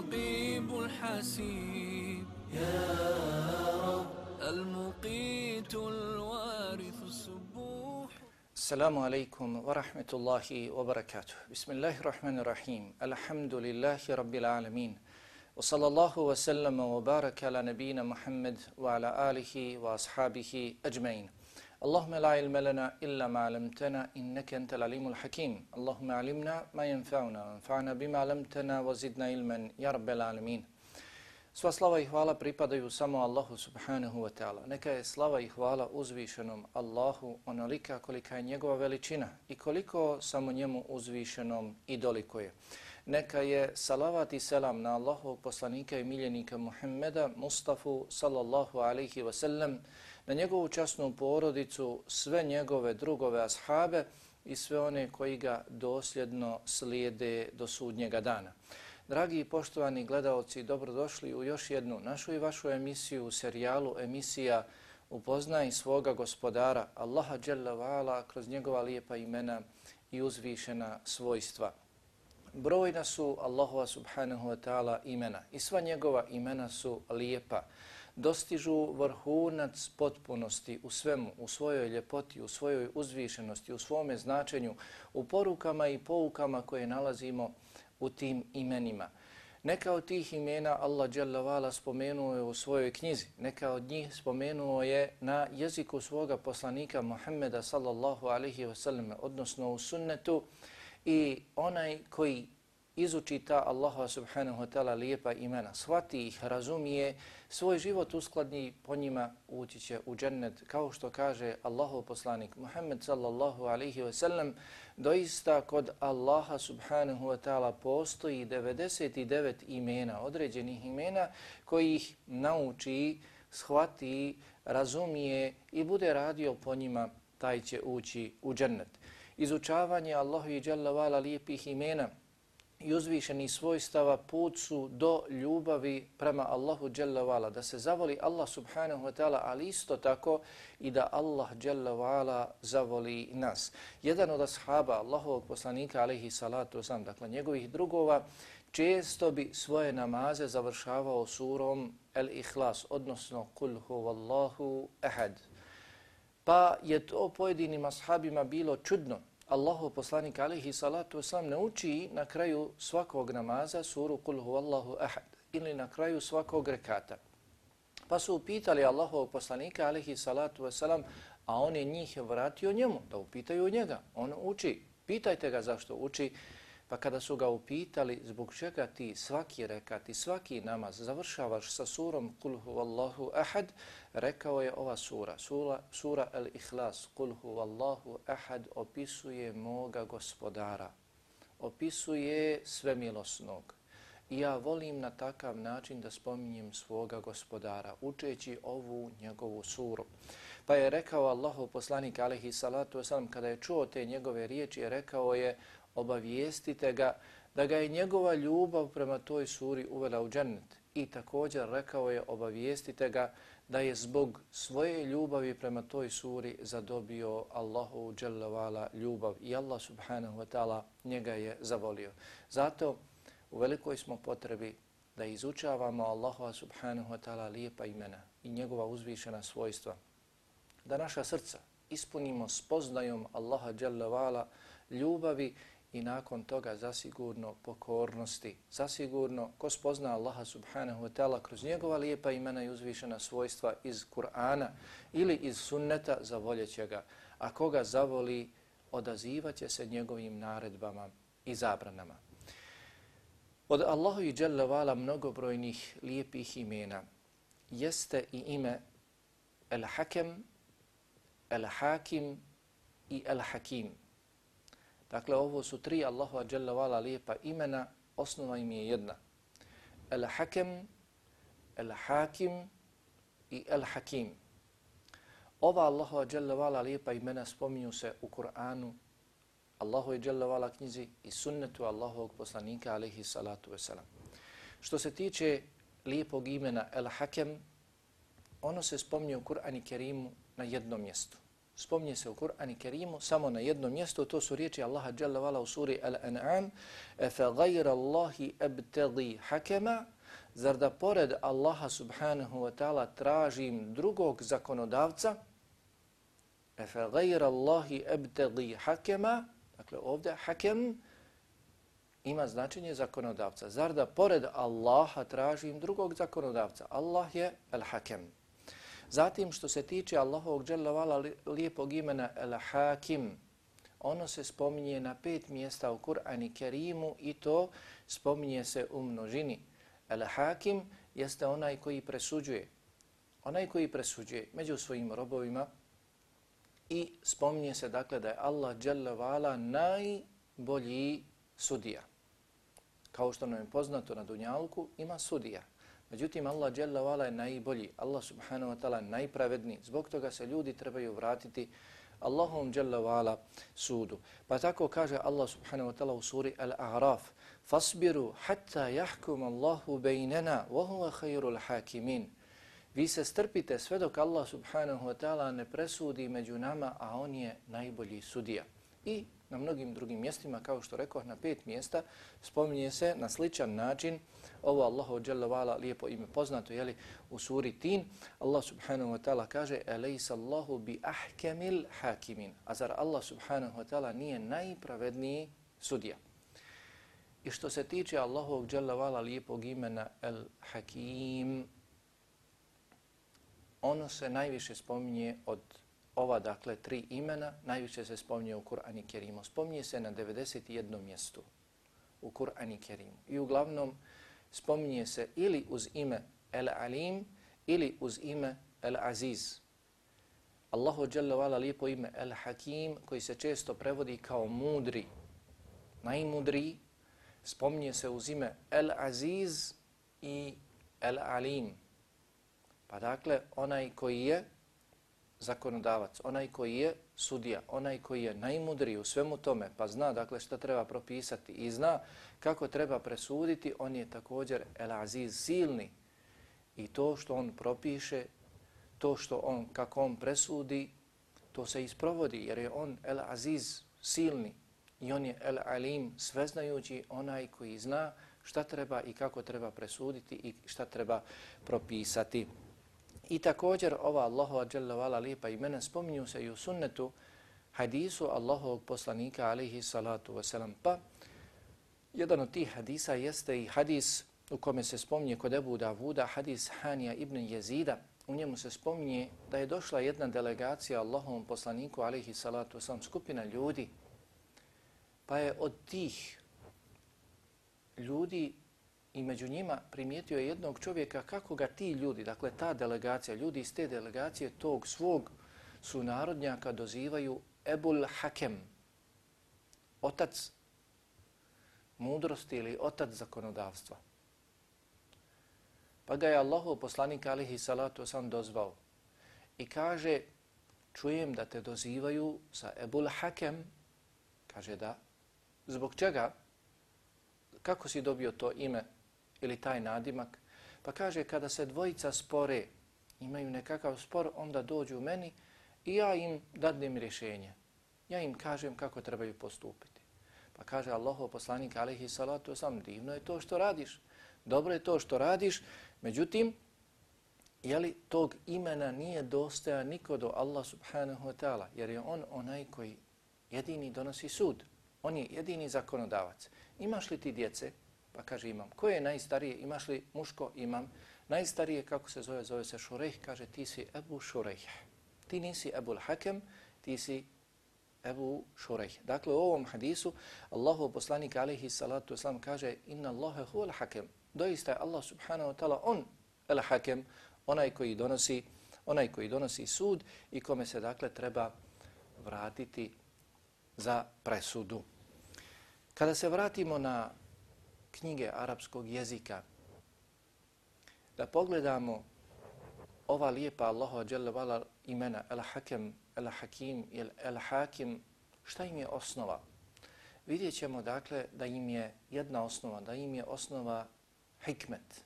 الرقيب الحسيب. يا رب. المقيت الوارث السبوح. السلام عليكم ورحمة الله وبركاته. بسم الله الرحمن الرحيم. الحمد لله رب العالمين. وصلى الله وسلم وبارك على نبينا محمد وعلى آله وأصحابه أجمعين. اللهم لا علم لنا إلا ما علمتنا إنك أنت العليم الحكيم اللهم علمنا ما ينفعنا وانفعنا بما علمتنا وزدنا علما يا رب العالمين Sva slava i hvala pripadaju samo Allahu subhanahu wa ta'ala. Neka je slava i hvala uzvišenom Allahu onolika kolika je njegova veličina i koliko samo njemu uzvišenom i doliko je. Neka je salavat i selam na Allahovog poslanika i miljenika Muhammeda Mustafa sallallahu alaihi wa sallam, na njegovu časnu porodicu, sve njegove drugove ashabe i sve one koji ga dosljedno slijede do sudnjega dana. Dragi i poštovani gledalci, dobrodošli u još jednu našu i vašu emisiju u serijalu emisija Upoznaj svoga gospodara Allaha Đalla Vala kroz njegova lijepa imena i uzvišena svojstva. Brojna su Allahova subhanahu wa ta'ala imena i sva njegova imena su lijepa. Dostižu vrhunac potpunosti u svemu, u svojoj ljepoti, u svojoj uzvišenosti, u svome značenju, u porukama i poukama koje nalazimo u tim imenima. Neka od tih imena Allah dželle spomenuo je u svojoj knjizi, neka od njih spomenuo je na jeziku svoga poslanika Muhammeda sallallahu alaihi wasallam, odnosno u sunnetu i onaj koji izuči ta Allaha subhanahu wa ta'ala lijepa imena, shvati ih, razumije, svoj život uskladni po njima ući će u džennet, kao što kaže Allahov poslanik Muhammed sallallahu alaihi wa sallam, doista kod Allaha subhanahu wa ta'ala postoji 99 imena, određenih imena, koji ih nauči, shvati, razumije i bude radio po njima, taj će ući u džennet. Izučavanje Allahu i Jalla lijepih imena, i uzvišeni svojstava put su do ljubavi prema Allahu Jalla Vala, da se zavoli Allah subhanahu wa ta'ala, ali isto tako i da Allah Jalla Vala zavoli nas. Jedan od ashaba Allahovog poslanika, alaihi salatu wasalam, dakle njegovih drugova, često bi svoje namaze završavao surom El-Ihlas, odnosno Kul huvallahu ahad. Pa je to pojedinim ashabima bilo čudno, Allahu poslanik alihi salatu wasalam ne uči na kraju svakog namaza suru Kul huvallahu ahad ili na kraju svakog rekata. Pa su upitali Allahovog poslanika alihi salatu wasalam, a on je njih vratio njemu da upitaju njega. On uči. Pitajte ga zašto uči. Pa kada su ga upitali zbog čega ti svaki rekat i svaki namaz završavaš sa surom Kul huvallahu ahad, rekao je ova sura, sura, sura Al-Ikhlas, Kul huvallahu ahad, opisuje moga gospodara, opisuje svemilosnog. I ja volim na takav način da spominjem svoga gospodara, učeći ovu njegovu suru. Pa je rekao Allahu poslanik alaihi salatu wasalam, kada je čuo te njegove riječi, rekao je, obavijestite ga da ga je njegova ljubav prema toj suri uvela u džennet. I također rekao je obavijestite ga da je zbog svoje ljubavi prema toj suri zadobio Allahu dželjavala ljubav i Allah subhanahu wa ta'ala njega je zavolio. Zato u velikoj smo potrebi da izučavamo Allaha subhanahu wa ta'ala lijepa imena i njegova uzvišena svojstva. Da naša srca ispunimo spoznajom Allaha dželjavala ljubavi i nakon toga zasigurno pokornosti. Zasigurno ko spozna Allaha subhanahu wa ta'ala kroz njegova lijepa imena i uzvišena svojstva iz Kur'ana ili iz sunneta zavoljeće ga. A koga zavoli, odazivaće se njegovim naredbama i zabranama. Od Allahu i Jalla mnogobrojnih lijepih imena jeste i ime El-Hakem, El-Hakim i El-Hakim. Dakle, ovo su tri Allahu Jalla vala lijepa imena, osnova im je jedna. El-Hakem, El-Hakim i El-Hakim. Ova Allahu dželle vala lijepa imena spominju se u Kur'anu. Allahove dželjavala knjizi i sunnetu Allahovog poslanika alaihi salatu wasalam. Što se tiče lijepog imena El Hakem, ono se spominje u Kur'ani Kerimu na jednom mjestu. Spominje se u Kur'ani Kerimu samo na jednom mjestu, to su riječi Allaha Jalla vala u suri Al-An'am Efe gajra Allahi ebtegi hakema Zar da pored Allaha subhanahu wa ta'ala tražim drugog zakonodavca Efe gajra Allahi ebtegi hakema Dakle ovdje hakem ima značenje zakonodavca. Zar da pored Allaha tražim drugog zakonodavca? Allah je al-hakem. Zatim što se tiče Allahovog dželavala lijepog imena El Hakim, ono se spominje na pet mjesta u Kur'ani Kerimu i to spominje se u množini. El Hakim jeste onaj koji presuđuje. Onaj koji presuđuje među svojim robovima i spominje se dakle da je Allah dželavala najbolji sudija kao što nam je poznato na Dunjalku, ima sudija. Međutim, Allah Jalla Vala je najbolji, Allah Subhanahu wa ta'ala najpravedniji. Zbog toga se ljudi trebaju vratiti Allahom Jalla Vala sudu. Pa tako kaže Allah Subhanahu wa ta'ala u suri Al-A'raf Fasbiru hatta jahkum Allahu bejnena wa huwa khairul hakimin. Vi se strpite sve dok Allah Subhanahu wa ta'ala ne presudi među nama, a on je najbolji sudija. I na mnogim drugim mjestima, kao što rekao, na pet mjesta, spominje se na sličan način ovo Allahu dželle Vala lijepo ime poznato, je li u suri Tin, Allah subhanahu wa ta'ala kaže Elejsa Allahu bi ahkamil hakimin. A zar Allah subhanahu wa ta'ala nije najpravedniji sudija? I što se tiče Allahu dželle Vala lijepog imena El Hakim, ono se najviše spominje od ova, dakle, tri imena najviše se spominje u Kur'ani Kerimu. Spominje se na 91. mjestu u Kur'ani Kerimu. I uglavnom spominje se ili uz ime El Alim ili uz ime El Aziz. Allahu Jalla Vala lijepo ime El Hakim koji se često prevodi kao mudri, najmudri, spominje se uz ime El Aziz i El Alim. Pa dakle, onaj koji je zakonodavac, onaj koji je sudija, onaj koji je najmudriji u svemu tome, pa zna dakle šta treba propisati i zna kako treba presuditi, on je također El Aziz silni. I to što on propiše, to što on, kako on presudi, to se isprovodi jer je on El Aziz silni i on je El Alim sveznajući onaj koji zna šta treba i kako treba presuditi i šta treba propisati. I također ova Allahova dželavala lijepa imena spominju se i u sunnetu hadisu Allahovog poslanika alaihi salatu wasalam. Pa jedan od tih hadisa jeste i hadis u kome se spominje kod Ebu Davuda, hadis Hanija ibn Jezida. U njemu se spominje da je došla jedna delegacija Allahovom poslaniku alaihi salatu wasalam, skupina ljudi. Pa je od tih ljudi i među njima primijetio je jednog čovjeka kako ga ti ljudi, dakle ta delegacija, ljudi iz te delegacije tog svog sunarodnjaka dozivaju Ebul Hakem, otac mudrosti ili otac zakonodavstva. Pa ga je Allahu poslanik alihi salatu sam dozvao. I kaže čujem da te dozivaju sa Ebul Hakem, kaže da, zbog čega, kako si dobio to ime? Ili taj nadimak. Pa kaže, kada se dvojica spore, imaju nekakav spor, onda dođu meni i ja im dadnem rješenje. Ja im kažem kako trebaju postupiti. Pa kaže Allaho poslanik alaihi salatu sam, divno je to što radiš, dobro je to što radiš, međutim, jeli tog imena nije dostaja niko do Allah subhanahu wa ta'ala, jer je on onaj koji jedini donosi sud. On je jedini zakonodavac. Imaš li ti djece? Pa kaže imam. Ko je najstarije? Imaš li muško? Imam. Najstarije, kako se zove? Zove se Šurejh. Kaže ti si Ebu Šurejh. Ti nisi Ebu Hakem, ti si Ebu Šurejh. Dakle, u ovom hadisu Allahu poslanik alaihi salatu islam kaže inna Allahe hu al hakem. Doista je Allah subhanahu wa ta'ala on al hakem, onaj koji donosi onaj koji donosi sud i kome se dakle treba vratiti za presudu. Kada se vratimo na knjige arapskog jezika, da pogledamo ova lijepa Allahu dželle imena El Hakem, El Hakim ili El Hakim, šta im je osnova? vidjet ćemo dakle da im je jedna osnova, da im je osnova hikmet.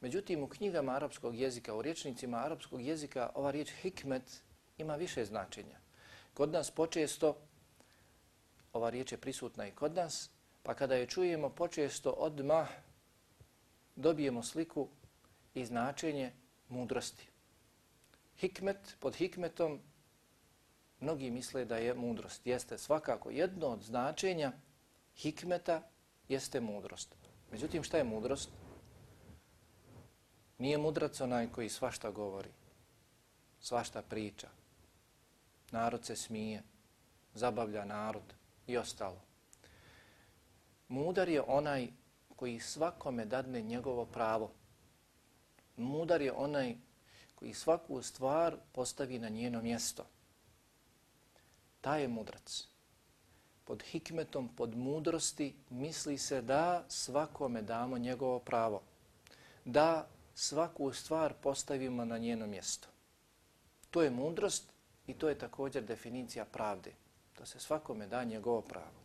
Međutim, u knjigama arapskog jezika, u riječnicima arapskog jezika, ova riječ hikmet ima više značenja. Kod nas počesto, ova riječ je prisutna i kod nas, pa kada je čujemo počesto odmah dobijemo sliku i značenje mudrosti. Hikmet, pod hikmetom, mnogi misle da je mudrost. Jeste svakako jedno od značenja hikmeta jeste mudrost. Međutim, šta je mudrost? Nije mudrac onaj koji svašta govori, svašta priča. Narod se smije, zabavlja narod i ostalo. Mudar je onaj koji svakome dadne njegovo pravo. Mudar je onaj koji svaku stvar postavi na njeno mjesto. Ta je mudrac. Pod hikmetom, pod mudrosti misli se da svakome damo njegovo pravo. Da svaku stvar postavimo na njeno mjesto. To je mudrost i to je također definicija pravde. Da se svakome da njegovo pravo.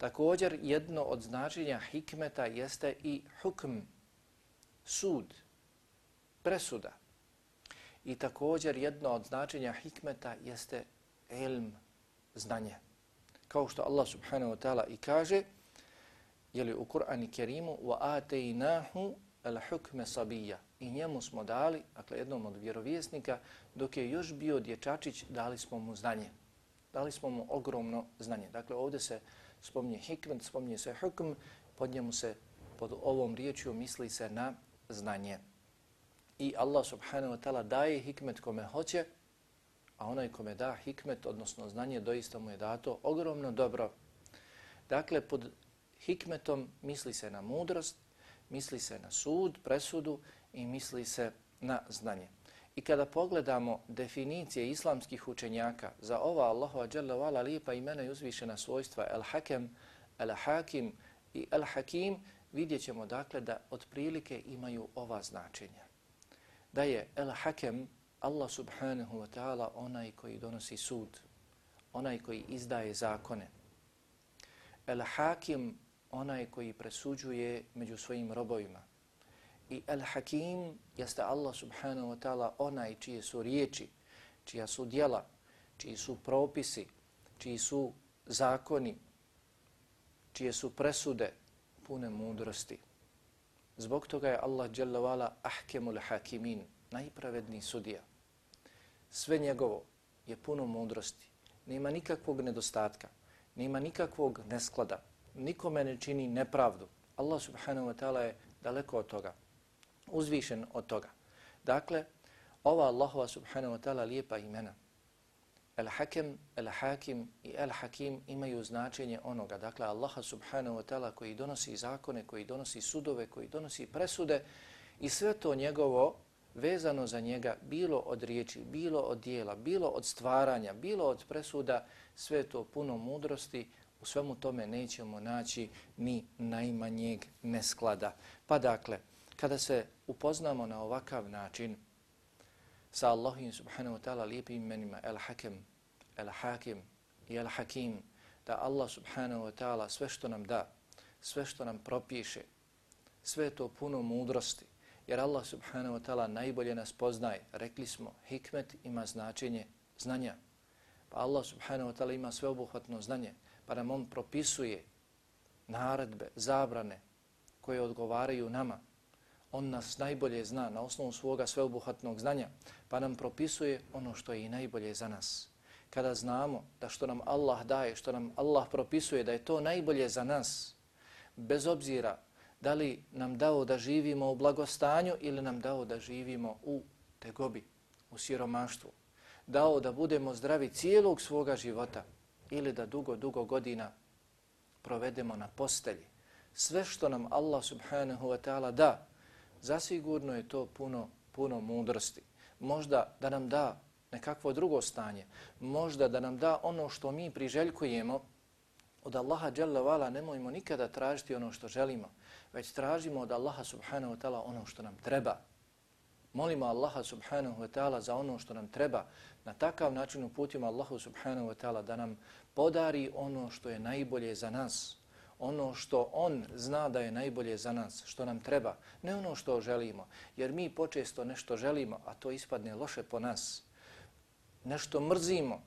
Također jedno od značenja hikmeta jeste i hukm, sud, presuda. I također jedno od značenja hikmeta jeste ilm, znanje. Kao što Allah subhanahu wa ta'ala i kaže, jeli u Kur'ani Kerimu, وَآتَيْنَاهُ الْحُكْمَ صَبِيَّ I njemu smo dali, dakle jednom od vjerovjesnika, dok je još bio dječačić, dali smo mu znanje. Dali smo mu ogromno znanje. Dakle, ovdje se spominje hikmet, spominje se hukm, pod njemu se, pod ovom riječju misli se na znanje. I Allah subhanahu wa ta'ala daje hikmet kome hoće, a onaj kome da hikmet, odnosno znanje, doista mu je dato ogromno dobro. Dakle, pod hikmetom misli se na mudrost, misli se na sud, presudu i misli se na znanje. I kada pogledamo definicije islamskih učenjaka za ova Allahova dželle vala lijepa imena i uzvišena svojstva El Hakem, El Hakim i El Hakim, vidjet ćemo dakle da otprilike imaju ova značenja. Da je El Hakem Allah subhanahu wa ta'ala onaj koji donosi sud, onaj koji izdaje zakone. El Hakim onaj koji presuđuje među svojim robovima. I El Hakim jeste Allah subhanahu wa ta'ala onaj čije su riječi, čija su dijela, čiji su propisi, čiji su zakoni, čije su presude pune mudrosti. Zbog toga je Allah jalla wala ahkemul hakimin, najpravedniji sudija. Sve njegovo je puno mudrosti. Nema nikakvog nedostatka, nema nikakvog nesklada, nikome ne čini nepravdu. Allah subhanahu wa ta'ala je daleko od toga uzvišen od toga. Dakle, ova Allahova subhanahu wa ta'ala lijepa imena, El-Hakem, El-Hakim i El-Hakim imaju značenje onoga. Dakle, Allaha subhanahu wa ta'ala koji donosi zakone, koji donosi sudove, koji donosi presude i sve to njegovo vezano za njega, bilo od riječi, bilo od dijela, bilo od stvaranja, bilo od presuda, sve to puno mudrosti, u svemu tome nećemo naći ni najmanjeg nesklada. Pa dakle, kada se upoznamo na ovakav način sa Allahim subhanahu wa ta'ala lijepim imenima El-Hakem, El-Hakim i El-Hakim, da Allah subhanahu wa ta'ala sve što nam da, sve što nam propiše, sve to puno mudrosti, jer Allah subhanahu wa ta'ala najbolje nas poznaje. Rekli smo, hikmet ima značenje znanja. Pa Allah subhanahu wa ta'ala ima sveobuhvatno znanje, pa nam on propisuje naredbe, zabrane koje odgovaraju nama, On nas najbolje zna na osnovu svoga sveobuhatnog znanja, pa nam propisuje ono što je i najbolje za nas. Kada znamo da što nam Allah daje, što nam Allah propisuje da je to najbolje za nas, bez obzira da li nam dao da živimo u blagostanju ili nam dao da živimo u tegobi, u siromaštvu, dao da budemo zdravi cijelog svoga života ili da dugo, dugo godina provedemo na postelji. Sve što nam Allah subhanahu wa ta'ala da, zasigurno je to puno, puno mudrosti. Možda da nam da nekakvo drugo stanje, možda da nam da ono što mi priželjkujemo, od Allaha dželle Vala nemojmo nikada tražiti ono što želimo, već tražimo od Allaha Subhanahu Wa Ta'ala ono što nam treba. Molimo Allaha Subhanahu Wa Ta'ala za ono što nam treba. Na takav način uputimo Allahu Subhanahu Wa Ta'ala da nam podari ono što je najbolje za nas, ono što on zna da je najbolje za nas, što nam treba, ne ono što želimo, jer mi počesto nešto želimo, a to ispadne loše po nas. Nešto mrzimo,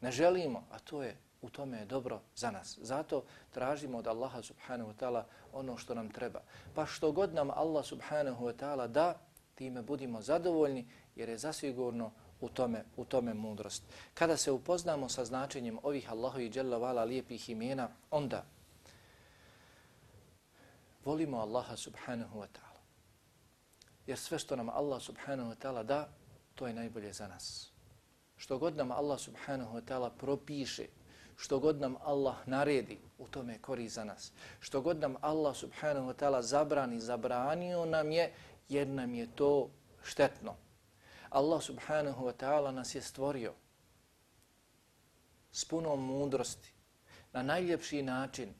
ne želimo, a to je u tome je dobro za nas. Zato tražimo od Allaha subhanahu wa ta'ala ono što nam treba. Pa što god nam Allah subhanahu wa ta'ala da, time budimo zadovoljni jer je zasigurno u tome, u tome mudrost. Kada se upoznamo sa značenjem ovih Allahovi i Jalla vala lijepih imena, onda volimo Allaha subhanahu wa ta'ala. Jer sve što nam Allah subhanahu wa ta'ala da, to je najbolje za nas. Što god nam Allah subhanahu wa ta'ala propiše, što god nam Allah naredi, u tome je kori za nas. Što god nam Allah subhanahu wa ta'ala zabrani, zabranio nam je, jer nam je to štetno. Allah subhanahu wa ta'ala nas je stvorio s punom mudrosti, na najljepši način.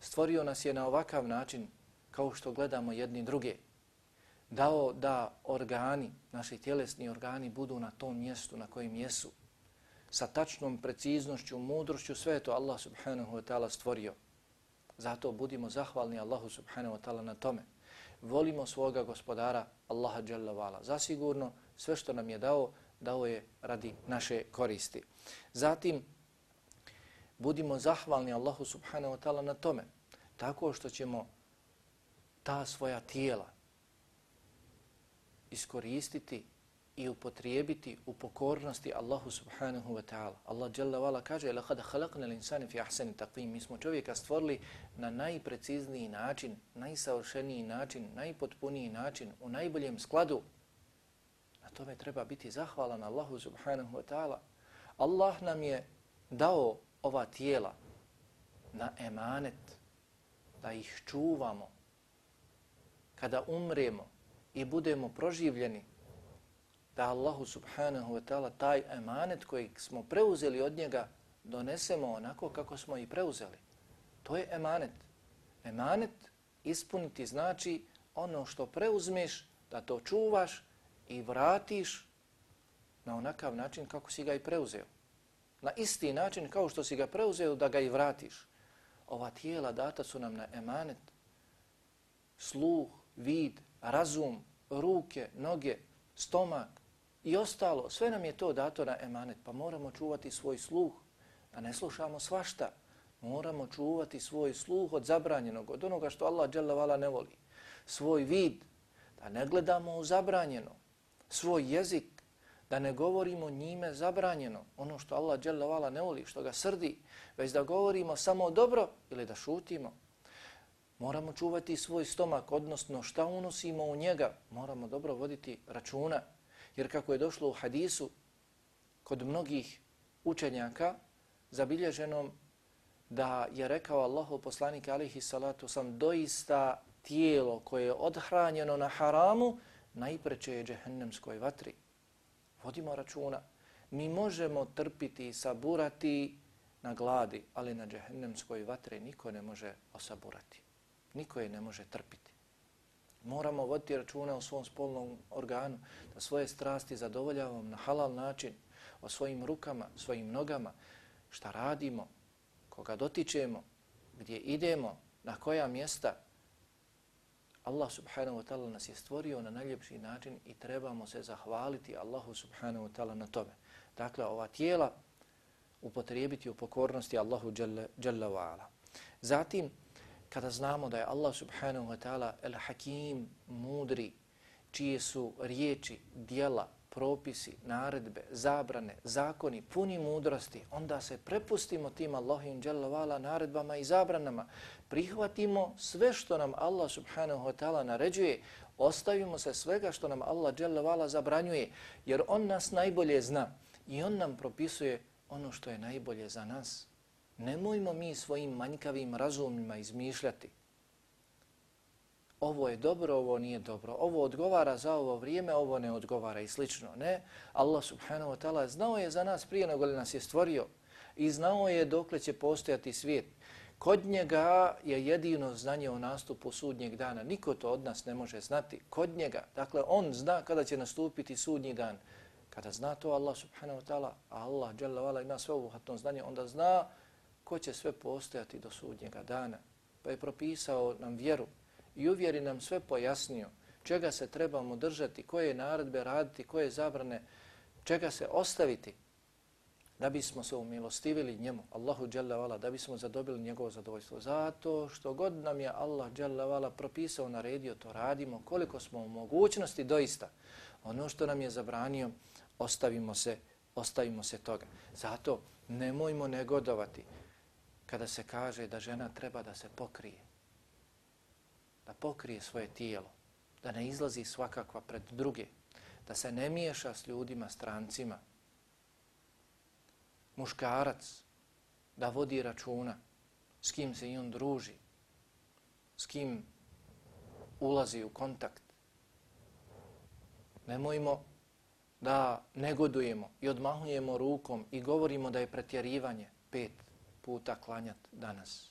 Stvorio nas je na ovakav način, kao što gledamo jedni druge. Dao da organi, naši tjelesni organi, budu na tom mjestu na kojem jesu sa tačnom preciznošću, mudrošću, sve je to Allah subhanahu wa ta'ala stvorio. Zato budimo zahvalni Allahu subhanahu wa ta'ala na tome. Volimo svoga gospodara Allaha jalla vala. Zasigurno sve što nam je dao, dao je radi naše koristi. Zatim budimo zahvalni Allahu subhanahu wa ta'ala na tome. Tako što ćemo ta svoja tijela iskoristiti i upotrijebiti u pokornosti Allahu subhanahu wa ta'ala. Allah jalla wala kaže لقد خلقنا الانسان fi ahsani تقويم. Mi smo čovjeka stvorili na najprecizniji način, najsavršeniji način, najpotpuniji način, u najboljem skladu. Na tome treba biti zahvalan Allahu subhanahu wa ta'ala. Allah nam je dao ova tijela na emanet da ih čuvamo kada umremo i budemo proživljeni da Allahu subhanahu wa ta'ala taj emanet koji smo preuzeli od njega donesemo onako kako smo i preuzeli. To je emanet. Emanet ispuniti znači ono što preuzmeš, da to čuvaš i vratiš na onakav način kako si ga i preuzeo. Na isti način kao što si ga preuzeo da ga i vratiš. Ova tijela data su nam na emanet. Sluh, vid, razum, ruke, noge, stomak, I ostalo, sve nam je to dato na emanet, pa moramo čuvati svoj sluh, da ne slušamo svašta. Moramo čuvati svoj sluh od zabranjenog, od onoga što Allah dželavala ne voli. Svoj vid, da ne gledamo u zabranjeno. Svoj jezik, da ne govorimo njime zabranjeno, ono što Allah dželavala ne voli, što ga srdi, već da govorimo samo dobro ili da šutimo. Moramo čuvati svoj stomak, odnosno šta unosimo u njega, moramo dobro voditi računa. Jer kako je došlo u hadisu kod mnogih učenjaka zabilježenom da je rekao Allahu poslanik alihi salatu sam doista tijelo koje je odhranjeno na haramu najpreće je džehennemskoj vatri. Vodimo računa. Mi možemo trpiti i saburati na gladi, ali na džehennemskoj vatri niko ne može osaburati. Niko je ne može trpiti. Moramo voditi računa o svom spolnom organu, da svoje strasti zadovoljavamo na halal način, o svojim rukama, svojim nogama, šta radimo, koga dotičemo, gdje idemo, na koja mjesta. Allah subhanahu wa ta'ala nas je stvorio na najljepši način i trebamo se zahvaliti Allahu subhanahu wa ta'ala na tome. Dakle, ova tijela upotrijebiti u pokornosti Allahu jalla, jalla wa ala. Zatim, kada znamo da je Allah subhanahu wa ta'ala el hakim mudri, čije su riječi, dijela, propisi, naredbe, zabrane, zakoni, puni mudrosti, onda se prepustimo tim Allahim dželovala naredbama i zabranama, prihvatimo sve što nam Allah subhanahu wa ta'ala naređuje, ostavimo se svega što nam Allah dželovala zabranjuje, jer On nas najbolje zna i On nam propisuje ono što je najbolje za nas. Nemojmo mi svojim manjkavim razumima izmišljati. Ovo je dobro, ovo nije dobro. Ovo odgovara za ovo vrijeme, ovo ne odgovara i slično. Ne, Allah subhanahu wa ta'ala znao je za nas prije nego li nas je stvorio i znao je dokle će postojati svijet. Kod njega je jedino znanje o nastupu sudnjeg dana. Niko to od nas ne može znati. Kod njega, dakle, on zna kada će nastupiti sudnji dan. Kada zna to Allah subhanahu wa ta'ala, a Allah jalla vala ima sve obuhatno znanje, onda zna ko će sve postojati do sudnjega dana. Pa je propisao nam vjeru i uvjeri nam sve pojasnio čega se trebamo držati, koje naredbe raditi, koje zabrane, čega se ostaviti da bismo se umilostivili njemu, Allahu dželle Vala, da bismo zadobili njegovo zadovoljstvo. Zato što god nam je Allah dželle Vala propisao, naredio, to radimo, koliko smo u mogućnosti doista. Ono što nam je zabranio, ostavimo se, ostavimo se toga. Zato nemojmo negodovati kada se kaže da žena treba da se pokrije. Da pokrije svoje tijelo, da ne izlazi svakakva pred druge, da se ne miješa s ljudima, strancima, muškarac da vodi računa s kim se i on druži, s kim ulazi u kontakt. Nemojmo da negodujemo i odmahujemo rukom i govorimo da je pretjerivanje pet puta klanjat danas.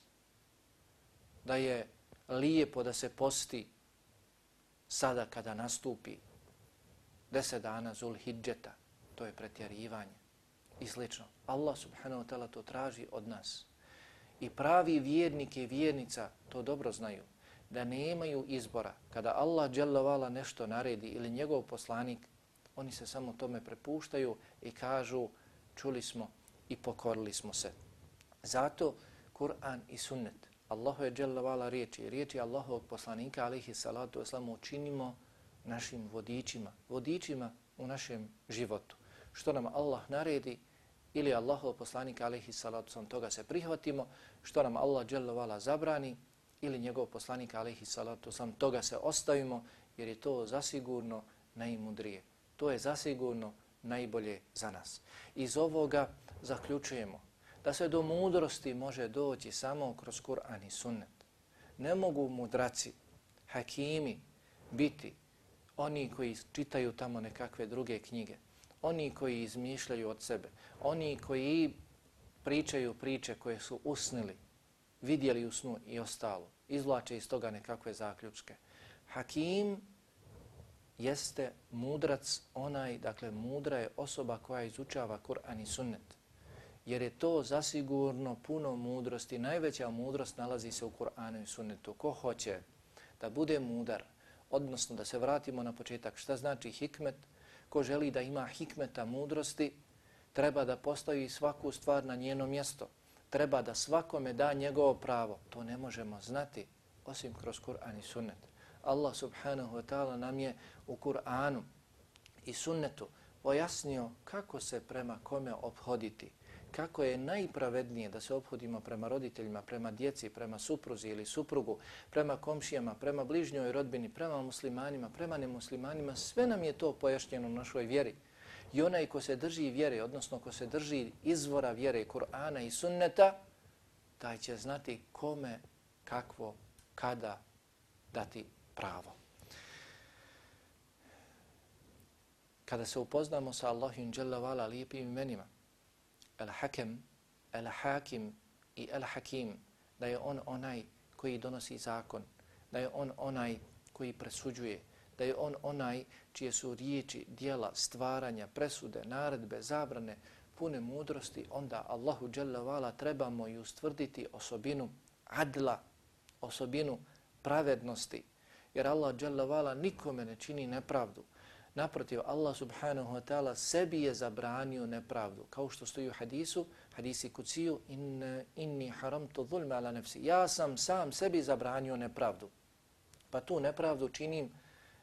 Da je lijepo da se posti sada kada nastupi deset dana zul hidžeta, to je pretjerivanje i slično. Allah subhanahu wa ta'ala to traži od nas. I pravi vjernik i vjernica to dobro znaju, da nemaju izbora. Kada Allah dželovala nešto naredi ili njegov poslanik, oni se samo tome prepuštaju i kažu čuli smo i pokorili smo se. Zato Kur'an i sunnet, Allahu je dželavala riječi, riječi Allahovog poslanika alihi salatu waslamu učinimo našim vodičima, vodičima u našem životu. Što nam Allah naredi, ili Allahov poslanik alaihi salatu sam toga se prihvatimo, što nam Allah dželavala zabrani, ili njegov poslanik alaihi salatu sam toga se ostavimo, jer je to zasigurno najmudrije. To je zasigurno najbolje za nas. Iz ovoga zaključujemo da se do mudrosti može doći samo kroz Kur'an i sunnet. Ne mogu mudraci, hakimi biti oni koji čitaju tamo nekakve druge knjige, oni koji izmišljaju od sebe, oni koji pričaju priče koje su usnili, vidjeli u snu i ostalo, izvlače iz toga nekakve zaključke. Hakim jeste mudrac, onaj, dakle mudra je osoba koja izučava Kur'an i sunnet. Jer je to zasigurno puno mudrosti, najveća mudrost nalazi se u Kur'anu i sunnetu. Ko hoće da bude mudar, odnosno da se vratimo na početak, šta znači hikmet, ko želi da ima hikmeta mudrosti, treba da postavi svaku stvar na njeno mjesto. Treba da svakome da njegovo pravo. To ne možemo znati osim kroz Kur'an i sunnet. Allah subhanahu wa ta'ala nam je u Kur'anu i sunnetu pojasnio kako se prema kome obhoditi kako je najpravednije da se obhodimo prema roditeljima, prema djeci, prema supruzi ili suprugu, prema komšijama, prema bližnjoj rodbini, prema muslimanima, prema nemuslimanima, sve nam je to pojašnjeno u našoj vjeri. I onaj ko se drži vjere, odnosno ko se drži izvora vjere Kur'ana i sunneta, taj će znati kome, kakvo, kada dati pravo. Kada se upoznamo sa Allahim dželavala lijepim imenima, el-hakem, el-hakim i el-hakim, da je on onaj koji donosi zakon, da je on onaj koji presuđuje, da je on onaj čije su riječi, dijela, stvaranja, presude, naredbe, zabrane, pune mudrosti, onda Allahu dželle trebamo i ustvrditi osobinu adla, osobinu pravednosti, jer Allah dželle nikome ne čini nepravdu. Naprotiv, Allah subhanahu wa ta'ala sebi je zabranio nepravdu. Kao što stoji u hadisu, hadisi kuciju, in, inni haram to zulme ala nefsi. Ja sam sam sebi zabranio nepravdu. Pa tu nepravdu činim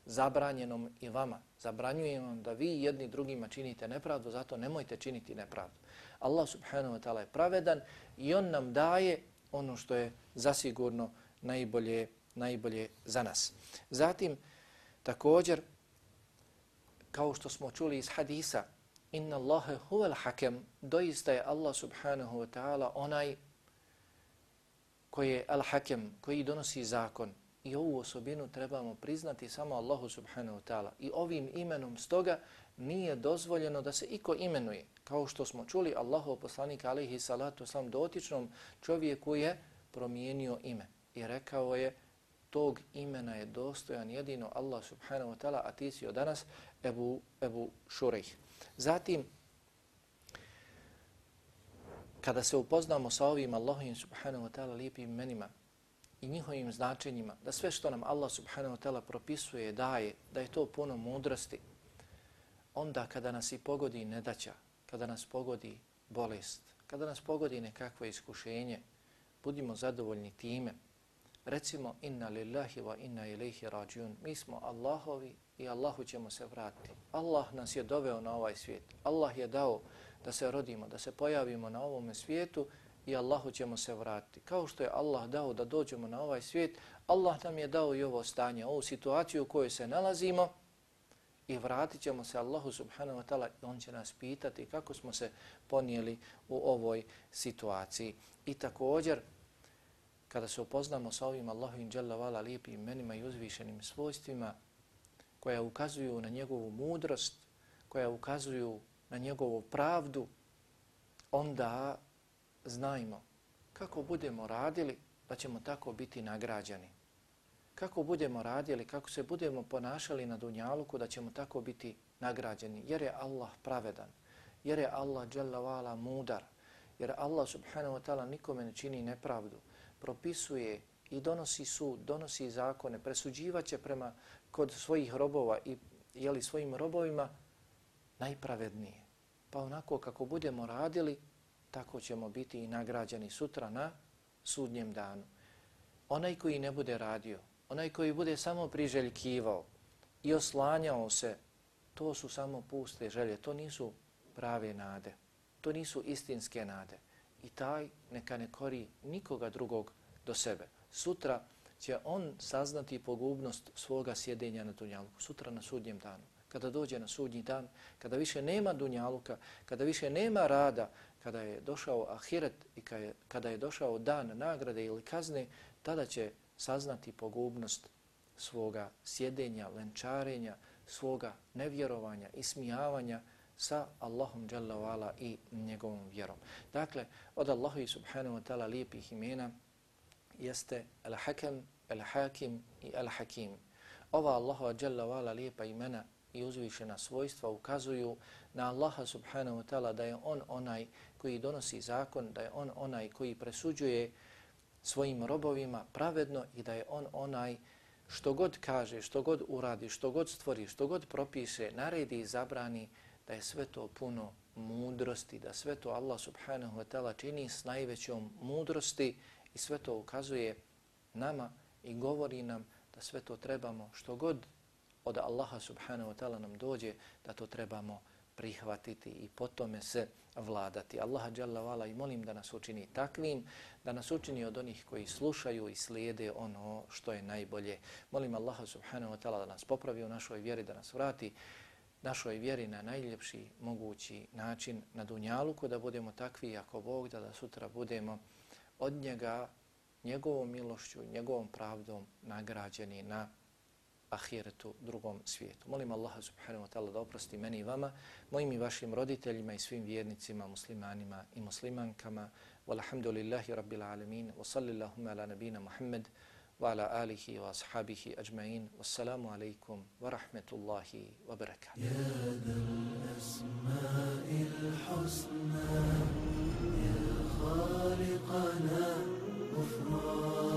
zabranjenom i vama. Zabranjujem vam da vi jedni drugima činite nepravdu, zato nemojte činiti nepravdu. Allah subhanahu wa ta'ala je pravedan i on nam daje ono što je zasigurno najbolje, najbolje za nas. Zatim, također, kao što smo čuli iz hadisa, inna Allahe huvel hakem, doista je Allah subhanahu wa ta'ala onaj koji je al-hakem, koji donosi zakon. I ovu osobinu trebamo priznati samo Allahu subhanahu wa ta'ala. I ovim imenom stoga nije dozvoljeno da se iko imenuje. Kao što smo čuli, Allahu poslanik alaihi salatu sam dotičnom čovjeku je promijenio ime. I rekao je, tog imena je dostojan jedino Allah subhanahu wa ta'ala, a ti si od danas Ebu, Ebu Šurejh. Zatim, kada se upoznamo sa ovim Allahovim subhanahu wa ta'ala lijepim imenima i njihovim značenjima, da sve što nam Allah subhanahu wa ta'ala propisuje, daje, da je to puno mudrosti, onda kada nas i pogodi nedaća, kada nas pogodi bolest, kada nas pogodi nekakvo iskušenje, budimo zadovoljni time. Recimo, inna lillahi wa inna ilaihi rađun. Mi smo Allahovi i Allahu ćemo se vratiti. Allah nas je doveo na ovaj svijet. Allah je dao da se rodimo, da se pojavimo na ovom svijetu i Allahu ćemo se vratiti. Kao što je Allah dao da dođemo na ovaj svijet, Allah nam je dao i ovo stanje, ovu situaciju u kojoj se nalazimo i vratit ćemo se Allahu subhanahu wa ta'ala i On će nas pitati kako smo se ponijeli u ovoj situaciji. I također, kada se upoznamo sa ovim Allahovim dželavala lijepim imenima i uzvišenim svojstvima, koja ukazuju na njegovu mudrost, koja ukazuju na njegovu pravdu, onda znajmo kako budemo radili da ćemo tako biti nagrađani. Kako budemo radili, kako se budemo ponašali na Dunjaluku da ćemo tako biti nagrađeni. Jer je Allah pravedan, jer je Allah dželavala mudar, jer Allah subhanahu wa ta'ala nikome ne čini nepravdu, propisuje i donosi sud, donosi zakone, presuđivaće prema kod svojih robova i jeli svojim robovima najpravednije. Pa onako kako budemo radili, tako ćemo biti i nagrađeni sutra na sudnjem danu. Onaj koji ne bude radio, onaj koji bude samo priželjkivao i oslanjao se, to su samo puste želje, to nisu prave nade, to nisu istinske nade. I taj neka ne kori nikoga drugog do sebe. Sutra će on saznati pogubnost svoga sjedenja na Dunjaluku, sutra na sudnjem danu kada dođe na sudnji dan, kada više nema dunjaluka, kada više nema rada, kada je došao ahiret i kada je došao dan nagrade ili kazne, tada će saznati pogubnost svoga sjedenja, lenčarenja, svoga nevjerovanja i smijavanja sa Allahom Jalla i njegovom vjerom. Dakle, od Allahu i subhanahu wa ta'ala lijepih imena jeste Al-Hakam, Al-Hakim i Al-Hakim. Ova Allahu Jalla lijepa imena i uzvišena svojstva ukazuju na Allaha subhanahu wa ta'ala da je on onaj koji donosi zakon, da je on onaj koji presuđuje svojim robovima pravedno i da je on onaj što god kaže, što god uradi, što god stvori, što god propiše, naredi i zabrani, da je sve to puno mudrosti, da sve to Allah subhanahu wa ta'ala čini s najvećom mudrosti i sve to ukazuje nama i govori nam da sve to trebamo što god od Allaha subhanahu wa ta'ala nam dođe da to trebamo prihvatiti i potome se vladati. Allaha dželle vala i molim da nas učini takvim, da nas učini od onih koji slušaju i slijede ono što je najbolje. Molim Allaha subhanahu wa ta'ala da nas popravi u našoj vjeri, da nas vrati našoj vjeri na najljepši mogući način na Dunjaluku, da budemo takvi ako Bog da, da sutra budemo od njega, njegovom milošću, njegovom pravdom nagrađeni na ahiretu, drugom svijetu. Molim Allaha subhanahu wa ta'ala da oprosti meni i vama, mojim i vašim roditeljima i svim vjernicima, muslimanima i muslimankama. Walhamdulillahi rabbil alamin. Wa sallillahumma ala nabina Muhammad وعلى آله وأصحابه أجمعين. والسلام عليكم ورحمة الله وبركاته. يا ذا الأسماء الحسنى يا خالقنا غفران.